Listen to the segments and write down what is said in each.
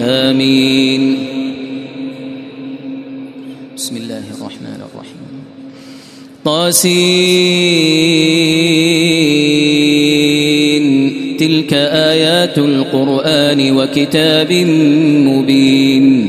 آمين. بسم الله الرحمن الرحيم. طاسين. تلك آيات القرآن وكتاب مبين.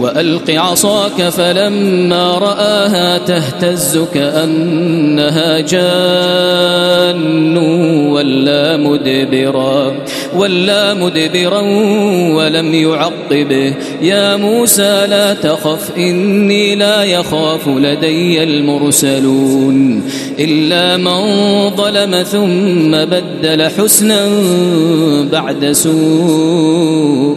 وألق عصاك فلما رآها تهتز كأنها جان ولا مدبرا ولا مدبرا ولم يعقبه يا موسى لا تخف إني لا يخاف لدي المرسلون. إلا من ظلم ثم بدل حسنا بعد سوء.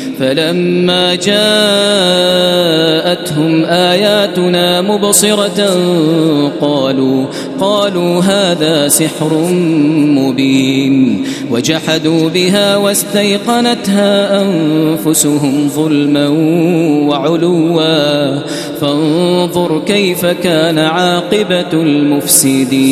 فلما جاءتهم آياتنا مبصرة قالوا قالوا هذا سحر مبين. وجحدوا بها واستيقنتها أنفسهم ظلما وعلوا. فانظر كيف كان عاقبة المفسدين.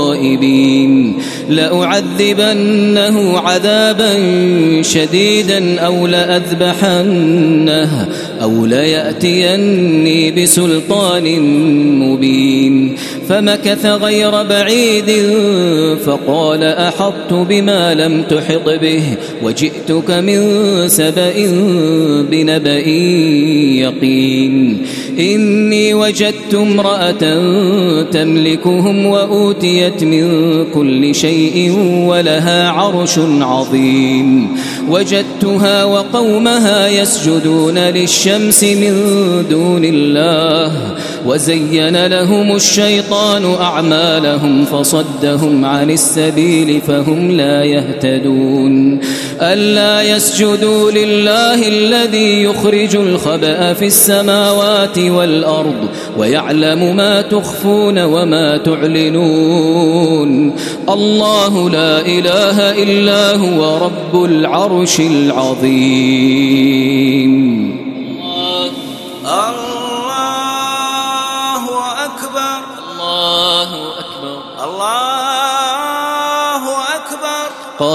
الغائبين. لأعذبنه عذابا شديدا أو لأذبحنه أو ليأتيني بسلطان مبين. فمكث غير بعيد فقال أحطت بما لم تحط به وجئتك من سبأ بنبأ يقين. إني وجدت امرأة تملكهم وأوتيت من كل شيء ولها عرش عظيم. وجدتها وقومها يسجدون للشمس من دون الله. وزين لهم الشيطان أعمالهم فصدهم عن السبيل فهم لا يهتدون. ألا يسجدوا لله الذي يخرج الخبأ في السماوات والأرض ويعلم ما تخفون وما تعلنون. الله لا إله إلا هو رب العرش العظيم.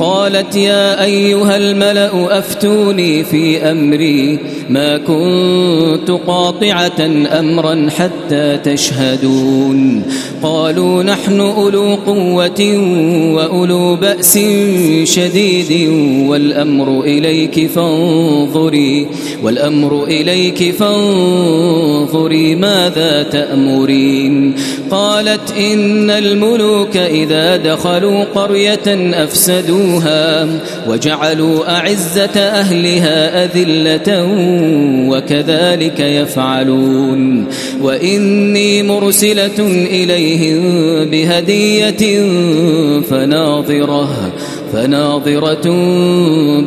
قالت يا أيها الملأ أفتوني في أمري ما كنت قاطعة أمرا حتى تشهدون. قالوا نحن أولو قوة وأولو بأس شديد والأمر إليك فانظري والأمر إليك فانظري ماذا تأمرين. قالت إن الملوك إذا دخلوا قرية أفسدوها وجعلوا أعزة أهلها أذلة وكذلك يفعلون. وإني مرسلة إليهم بهدية فناظرة فناظرة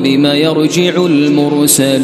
بما يرجع المرسلون.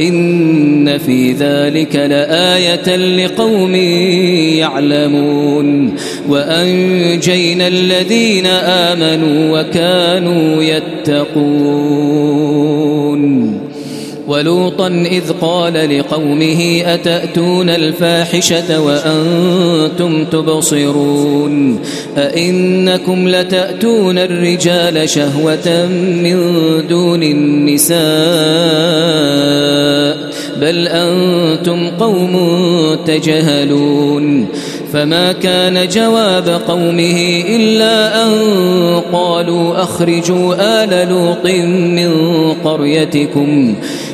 إن في ذلك لآية لقوم يعلمون. وأنجينا الذين آمنوا وكانوا يتقون. ولوطا إذ قال لقومه أتأتون الفاحشة وأنتم تبصرون أئنكم لتأتون الرجال شهوة من دون النساء بل أنتم قوم تجهلون فما كان جواب قومه إلا أن قالوا أخرجوا آل لوط من قريتكم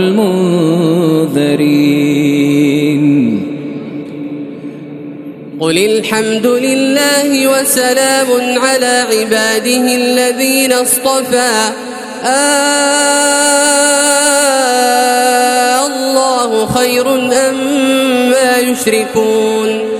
المنذرين. قل الحمد لله وسلام على عباده الذين اصطفى. آه الله خير أما ما يشركون.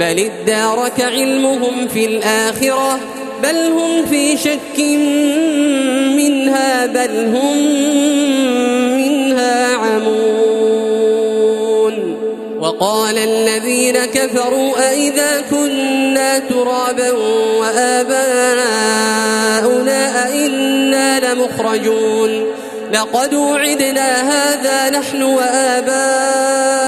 بل ادارك علمهم في الآخرة بل هم في شك منها بل هم منها عمون. وقال الذين كفروا أئذا كنا ترابا وآباؤنا أئنا لمخرجون. لقد وعدنا هذا نحن وآباؤنا